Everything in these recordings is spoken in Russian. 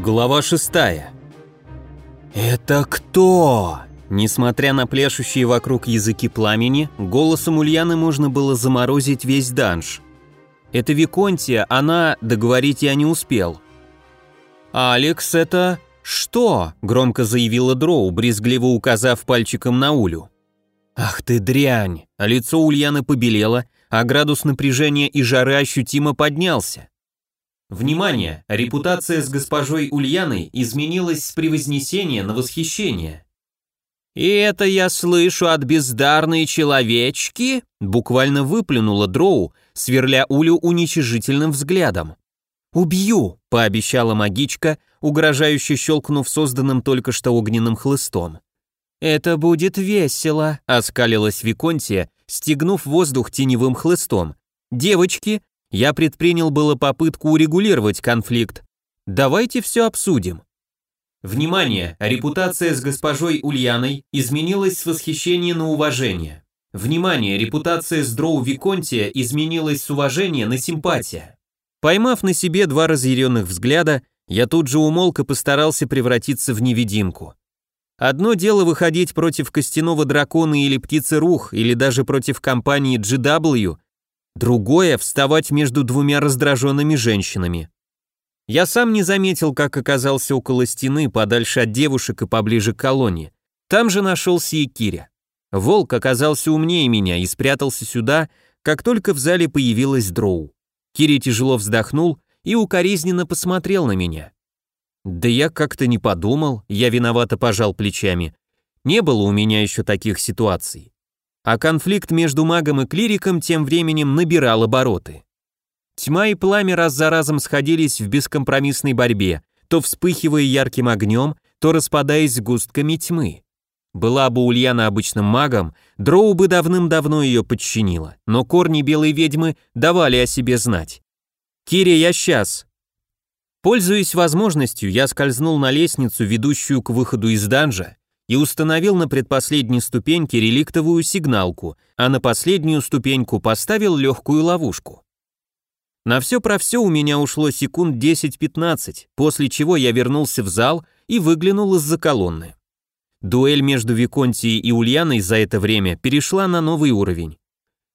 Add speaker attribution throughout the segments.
Speaker 1: Глава шестая. «Это кто?» Несмотря на пляшущие вокруг языки пламени, голосом Ульяны можно было заморозить весь данж. «Это Виконтия, она...» договорить я не успел. «Алекс, это...» «Что?» — громко заявила Дроу, брезгливо указав пальчиком на Улю. «Ах ты дрянь!» Лицо Ульяны побелело, а градус напряжения и жары ощутимо поднялся. Внимание! Репутация с госпожой Ульяной изменилась с превознесения на восхищение. «И это я слышу от бездарной человечки?» буквально выплюнула Дроу, сверля Улю уничижительным взглядом. «Убью!» — пообещала магичка, угрожающе щелкнув созданным только что огненным хлыстом. «Это будет весело», — оскалилась Виконтия, стегнув воздух теневым хлыстом. «Девочки, я предпринял было попытку урегулировать конфликт. Давайте все обсудим. Внимание! Репутация с госпожой Ульяной изменилась с восхищения на уважение. Внимание! Репутация с Дроу Виконтия изменилась с уважения на симпатия. Поймав на себе два разъяренных взгляда, я тут же умолк и постарался превратиться в невидимку. Одно дело выходить против костяного дракона или птицы рух, или даже против компании GW, Другое — вставать между двумя раздраженными женщинами. Я сам не заметил, как оказался около стены, подальше от девушек и поближе к колонне. Там же нашелся и Киря. Волк оказался умнее меня и спрятался сюда, как только в зале появилась Дроу. Кири тяжело вздохнул и укоризненно посмотрел на меня. Да я как-то не подумал, я виновато пожал плечами. Не было у меня еще таких ситуаций а конфликт между магом и клириком тем временем набирал обороты. Тьма и пламя раз за разом сходились в бескомпромиссной борьбе, то вспыхивая ярким огнем, то распадаясь густками тьмы. Была бы Ульяна обычным магом, Дроу бы давным-давно ее подчинила, но корни белой ведьмы давали о себе знать. «Кири, я сейчас!» Пользуясь возможностью, я скользнул на лестницу, ведущую к выходу из данжа, и установил на предпоследней ступеньке реликтовую сигналку, а на последнюю ступеньку поставил легкую ловушку. На все про все у меня ушло секунд 10-15, после чего я вернулся в зал и выглянул из-за колонны. Дуэль между Виконтией и Ульяной за это время перешла на новый уровень.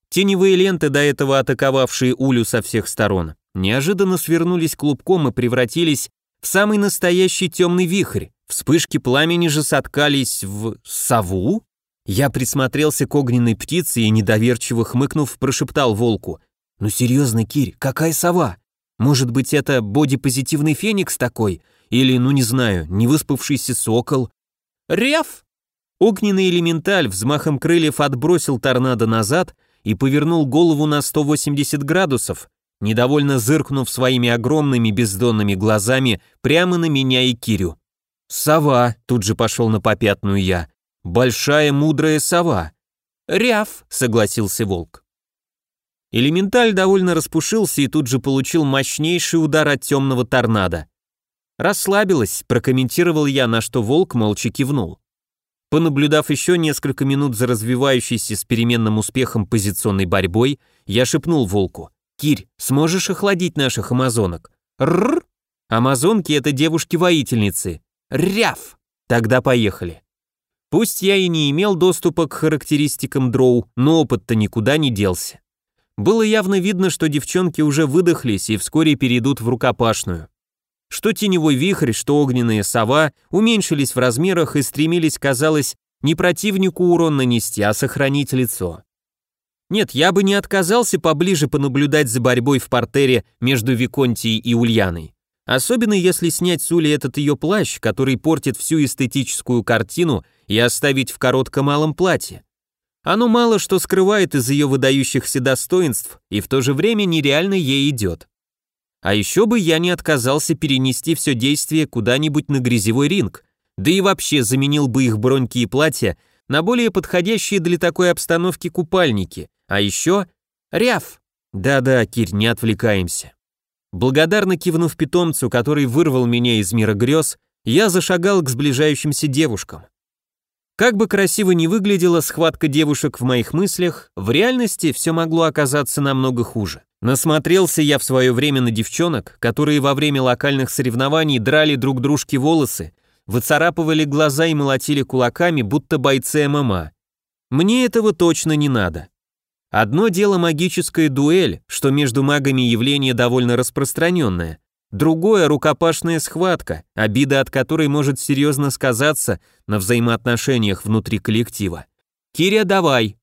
Speaker 1: Теневые ленты, до этого атаковавшие Улю со всех сторон, неожиданно свернулись клубком и превратились в самый настоящий темный вихрь, Вспышки пламени же соткались в... сову? Я присмотрелся к огненной птице и, недоверчиво хмыкнув, прошептал волку. «Ну серьезно, Кирь, какая сова? Может быть, это бодипозитивный феникс такой? Или, ну не знаю, невыспавшийся сокол?» «Рев!» Огненный элементаль взмахом крыльев отбросил торнадо назад и повернул голову на 180 градусов, недовольно зыркнув своими огромными бездонными глазами прямо на меня и Кирю. «Сова», — тут же пошел на попятную я. «Большая мудрая сова». «Ряв», — согласился волк. Элементаль довольно распушился и тут же получил мощнейший удар от темного торнадо. «Расслабилась», — прокомментировал я, на что волк молча кивнул. Понаблюдав еще несколько минут за развивающейся с переменным успехом позиционной борьбой, я шепнул волку. «Кирь, сможешь охладить наших амазонок?» «Рррр!» «Амазонки — это девушки-воительницы. Ряв! Тогда поехали. Пусть я и не имел доступа к характеристикам дроу, но опыт-то никуда не делся. Было явно видно, что девчонки уже выдохлись и вскоре перейдут в рукопашную. Что теневой вихрь, что огненная сова уменьшились в размерах и стремились, казалось, не противнику урон нанести, а сохранить лицо. Нет, я бы не отказался поближе понаблюдать за борьбой в портере между Виконтией и Ульяной. Особенно если снять с Ули этот ее плащ, который портит всю эстетическую картину, и оставить в коротком малом платье. Оно мало что скрывает из ее выдающихся достоинств и в то же время нереально ей идет. А еще бы я не отказался перенести все действие куда-нибудь на грязевой ринг, да и вообще заменил бы их броньки и платья на более подходящие для такой обстановки купальники. А еще... Ряв! Да-да, Кирь, не отвлекаемся. Благодарно кивнув питомцу, который вырвал меня из мира грез, я зашагал к сближающимся девушкам. Как бы красиво ни выглядела схватка девушек в моих мыслях, в реальности все могло оказаться намного хуже. Насмотрелся я в свое время на девчонок, которые во время локальных соревнований драли друг дружке волосы, выцарапывали глаза и молотили кулаками, будто бойцы ММА. Мне этого точно не надо. Одно дело магическая дуэль, что между магами явление довольно распространенное. Другое – рукопашная схватка, обида от которой может серьезно сказаться на взаимоотношениях внутри коллектива. «Киря, давай!»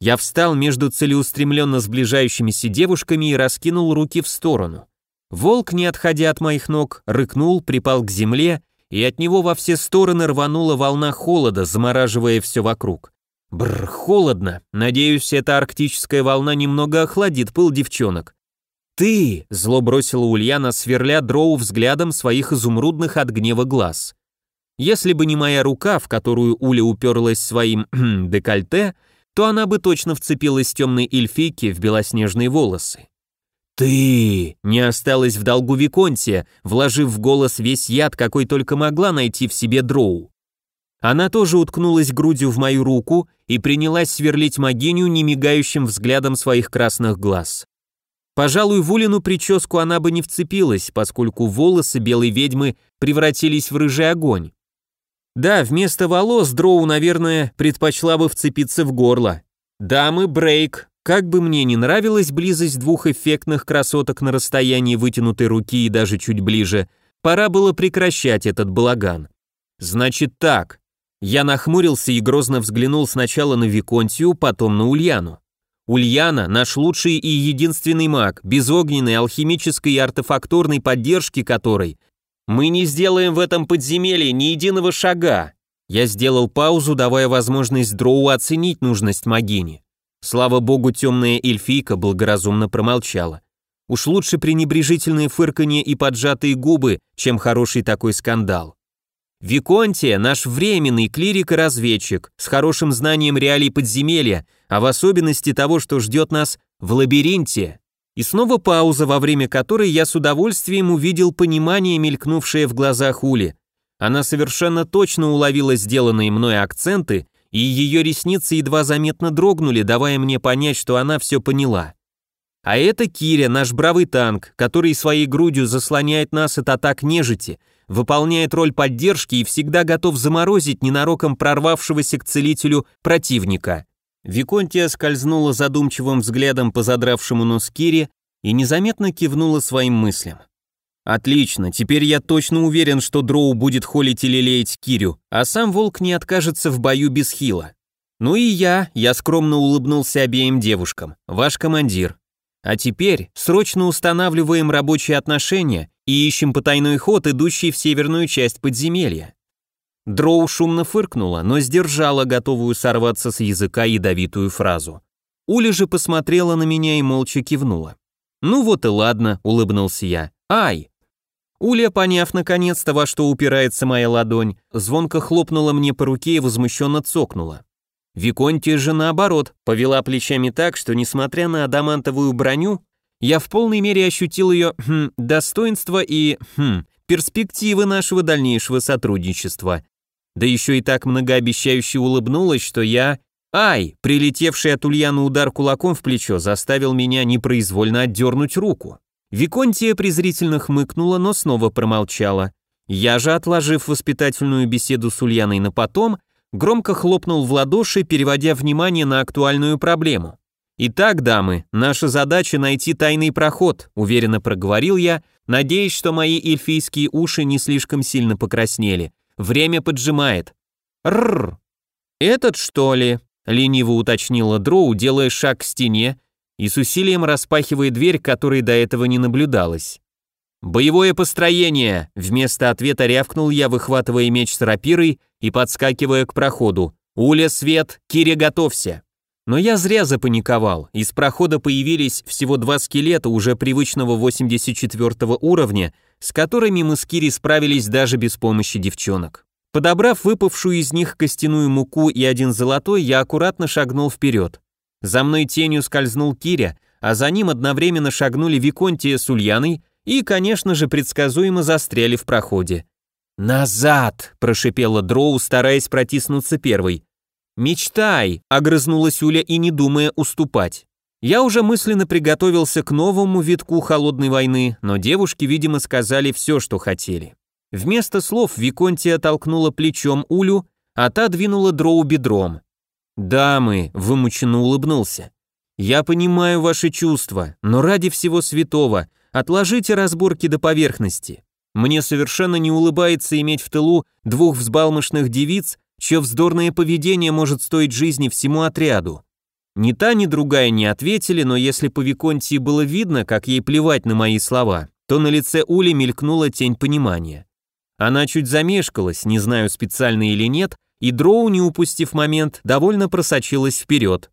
Speaker 1: Я встал между целеустремленно сближающимися девушками и раскинул руки в сторону. Волк, не отходя от моих ног, рыкнул, припал к земле, и от него во все стороны рванула волна холода, замораживая все вокруг. Бррр, холодно. Надеюсь, эта арктическая волна немного охладит пыл девчонок. «Ты!» — зло бросила Ульяна, сверля дроу взглядом своих изумрудных от гнева глаз. Если бы не моя рука, в которую Уля уперлась своим декольте, то она бы точно вцепилась темной эльфийке в белоснежные волосы. «Ты!» — не осталась в долгу Виконтия, вложив в голос весь яд, какой только могла найти в себе дроу. Она тоже уткнулась грудью в мою руку и принялась сверлить могиню немигающим взглядом своих красных глаз. Пожалуй, в Улину прическу она бы не вцепилась, поскольку волосы белой ведьмы превратились в рыжий огонь. Да, вместо волос Дроу, наверное, предпочла бы вцепиться в горло. Дамы, брейк. Как бы мне не нравилась близость двух эффектных красоток на расстоянии вытянутой руки и даже чуть ближе, пора было прекращать этот балаган. Значит так. Я нахмурился и грозно взглянул сначала на Виконтию, потом на Ульяну. Ульяна – наш лучший и единственный маг, без огненной, алхимической и артефакторной поддержки которой мы не сделаем в этом подземелье ни единого шага. Я сделал паузу, давая возможность Дроу оценить нужность магини. Слава богу, темная эльфийка благоразумно промолчала. Уж лучше пренебрежительные фырканье и поджатые губы, чем хороший такой скандал. Виконтия – наш временный клирик и разведчик, с хорошим знанием реалий подземелья, а в особенности того, что ждет нас в лабиринте. И снова пауза, во время которой я с удовольствием увидел понимание, мелькнувшее в глазах Ули. Она совершенно точно уловила сделанные мной акценты, и ее ресницы едва заметно дрогнули, давая мне понять, что она все поняла. А это Киря, наш бравый танк, который своей грудью заслоняет нас от атак нежити – выполняет роль поддержки и всегда готов заморозить ненароком прорвавшегося к целителю противника. Виконтия скользнула задумчивым взглядом по задравшему нос Кире и незаметно кивнула своим мыслям. «Отлично, теперь я точно уверен, что Дроу будет холить или леять Кирю, а сам волк не откажется в бою без хила. Ну и я, я скромно улыбнулся обеим девушкам, ваш командир. А теперь срочно устанавливаем рабочие отношения и ищем потайной ход, идущий в северную часть подземелья. Дроу шумно фыркнула, но сдержала готовую сорваться с языка ядовитую фразу. Уля же посмотрела на меня и молча кивнула. «Ну вот и ладно», — улыбнулся я. «Ай!» Уля, поняв наконец-то, во что упирается моя ладонь, звонко хлопнула мне по руке и возмущенно цокнула. Виконтия же наоборот, повела плечами так, что несмотря на адамантовую броню, я в полной мере ощутил ее хм, достоинство и хм, перспективы нашего дальнейшего сотрудничества. Да еще и так многообещающе улыбнулась, что я... Ай! Прилетевший от Ульяны удар кулаком в плечо заставил меня непроизвольно отдернуть руку. Виконтия презрительно хмыкнула, но снова промолчала. Я же, отложив воспитательную беседу с Ульяной на потом, громко хлопнул в ладоши, переводя внимание на актуальную проблему. «Итак, дамы, наша задача найти тайный проход», уверенно проговорил я, надеясь, что мои эльфийские уши не слишком сильно покраснели. Время поджимает. «Рррр! Этот, что ли?» лениво уточнила Дроу, делая шаг к стене и с усилием распахивая дверь, которой до этого не наблюдалось. «Боевое построение!» Вместо ответа рявкнул я, выхватывая меч с рапирой и подскакивая к проходу. «Уля, свет! Кире, готовься!» Но я зря запаниковал. Из прохода появились всего два скелета уже привычного 84 уровня, с которыми мы с Кири справились даже без помощи девчонок. Подобрав выпавшую из них костяную муку и один золотой, я аккуратно шагнул вперед. За мной тенью скользнул Киря, а за ним одновременно шагнули Виконтия с Ульяной и, конечно же, предсказуемо застряли в проходе. «Назад!» – прошипела Дроу, стараясь протиснуться первой. «Мечтай!» – огрызнулась Уля и не думая уступать. Я уже мысленно приготовился к новому витку холодной войны, но девушки, видимо, сказали все, что хотели. Вместо слов Виконтия толкнула плечом Улю, а та двинула Дроу бедром. «Дамы», — вымученно улыбнулся, — «я понимаю ваши чувства, но ради всего святого отложите разборки до поверхности. Мне совершенно не улыбается иметь в тылу двух взбалмошных девиц, чье вздорное поведение может стоить жизни всему отряду. Ни та, ни другая не ответили, но если по Виконтии было видно, как ей плевать на мои слова, то на лице Ули мелькнула тень понимания. Она чуть замешкалась, не знаю специально или нет, и Дроу, не упустив момент, довольно просочилась вперед.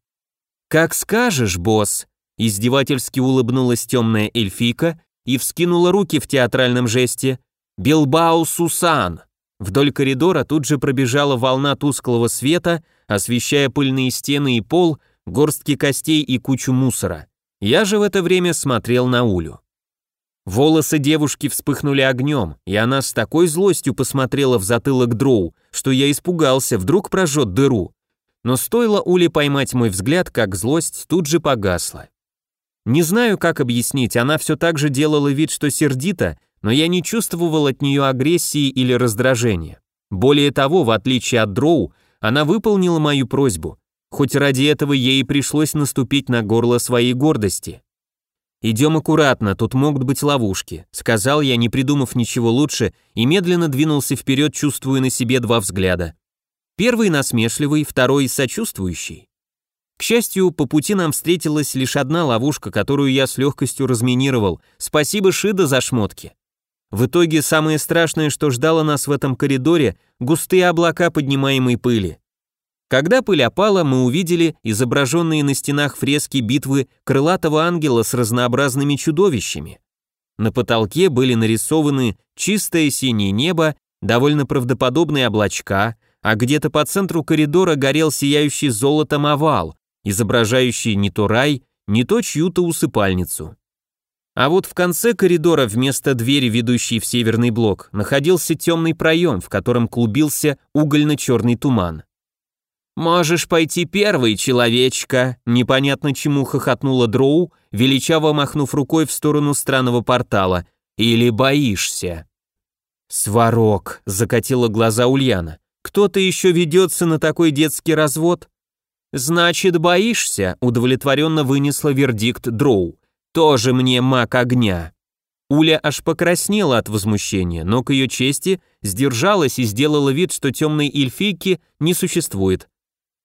Speaker 1: «Как скажешь, босс», — издевательски улыбнулась темная эльфийка и вскинула руки в театральном жесте «Билбау Сусан!». Вдоль коридора тут же пробежала волна тусклого света, освещая пыльные стены и пол, горстки костей и кучу мусора. Я же в это время смотрел на Улю. Волосы девушки вспыхнули огнем, и она с такой злостью посмотрела в затылок Дроу, что я испугался, вдруг прожжет дыру. Но стоило Уле поймать мой взгляд, как злость тут же погасла. Не знаю, как объяснить, она все так же делала вид, что сердита, но я не чувствовал от нее агрессии или раздражения. Более того, в отличие от Дроу, она выполнила мою просьбу, хоть ради этого ей пришлось наступить на горло своей гордости. «Идем аккуратно, тут могут быть ловушки», сказал я, не придумав ничего лучше, и медленно двинулся вперед, чувствуя на себе два взгляда. Первый насмешливый, второй сочувствующий. К счастью, по пути нам встретилась лишь одна ловушка, которую я с легкостью разминировал. Спасибо Шида за шмотки. В итоге самое страшное, что ждало нас в этом коридоре, густые облака поднимаемой пыли. Когда пыль опала, мы увидели изображенные на стенах фрески битвы крылатого ангела с разнообразными чудовищами. На потолке были нарисованы чистое синее небо, довольно правдоподобные облачка, а где-то по центру коридора горел сияющий золотом овал, изображающий не то рай, не то чью-то усыпальницу. А вот в конце коридора вместо двери, ведущей в северный блок, находился темный проем, в котором клубился угольно-черный туман. «Можешь пойти первый, человечка», непонятно чему хохотнула Дроу, величаво махнув рукой в сторону странного портала. «Или боишься?» «Сварог», — закатила глаза Ульяна. «Кто-то еще ведется на такой детский развод?» «Значит, боишься?» — удовлетворенно вынесла вердикт Дроу. «Тоже мне маг огня». Уля аж покраснела от возмущения, но к ее чести сдержалась и сделала вид, что темной эльфийки не существует.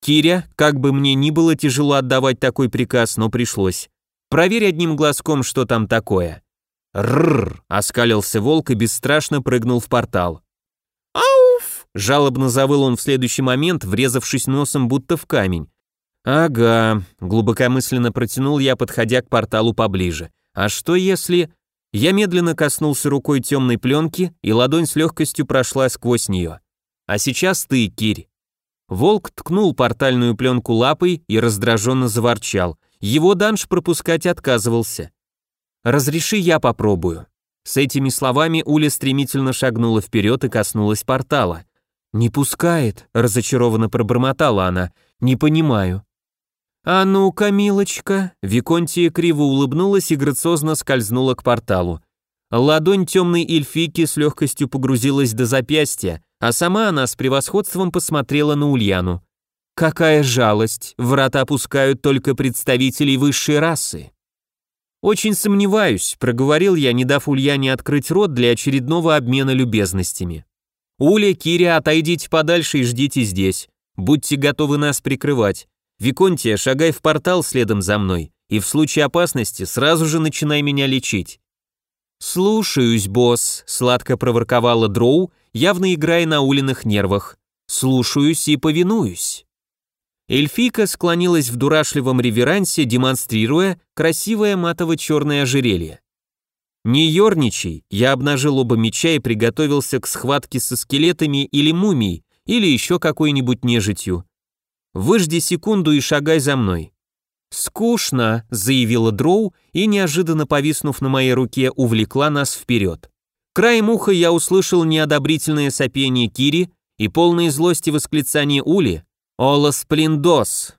Speaker 1: «Киря, как бы мне ни было тяжело отдавать такой приказ, но пришлось. Проверь одним глазком, что там такое». «Рррр!» — оскалился волк и бесстрашно прыгнул в портал. «Ауф!» — жалобно завыл он в следующий момент, врезавшись носом будто в камень. «Ага», — глубокомысленно протянул я, подходя к порталу поближе. «А что если...» Я медленно коснулся рукой темной пленки, и ладонь с легкостью прошла сквозь нее. «А сейчас ты, Кирь». Волк ткнул портальную пленку лапой и раздраженно заворчал. Его данж пропускать отказывался. «Разреши, я попробую». С этими словами Уля стремительно шагнула вперед и коснулась портала. «Не пускает», — разочарованно пробормотала она. «Не понимаю». «А ну-ка, милочка!» Виконтия криво улыбнулась и грациозно скользнула к порталу. Ладонь темной эльфийки с легкостью погрузилась до запястья, а сама она с превосходством посмотрела на Ульяну. «Какая жалость! Врата опускают только представителей высшей расы!» «Очень сомневаюсь», — проговорил я, не дав Ульяне открыть рот для очередного обмена любезностями. «Уля, Киря, отойдите подальше и ждите здесь. Будьте готовы нас прикрывать. Виконтия, шагай в портал следом за мной, и в случае опасности сразу же начинай меня лечить». «Слушаюсь, босс», — сладко проворковала Дроу, явно играя на улиных нервах. «Слушаюсь и повинуюсь». Эльфийка склонилась в дурашливом реверансе, демонстрируя красивое матово-черное ожерелье. «Не ерничай», я обнажил оба меча и приготовился к схватке со скелетами или мумией, или еще какой-нибудь нежитью. Выжди секунду и шагай за мной». «Скучно», — заявила Дроу и, неожиданно повиснув на моей руке, увлекла нас вперед. краем уха я услышал неодобрительное сопение Кири и полные злости восклицание Ули «Ола сплиндос!».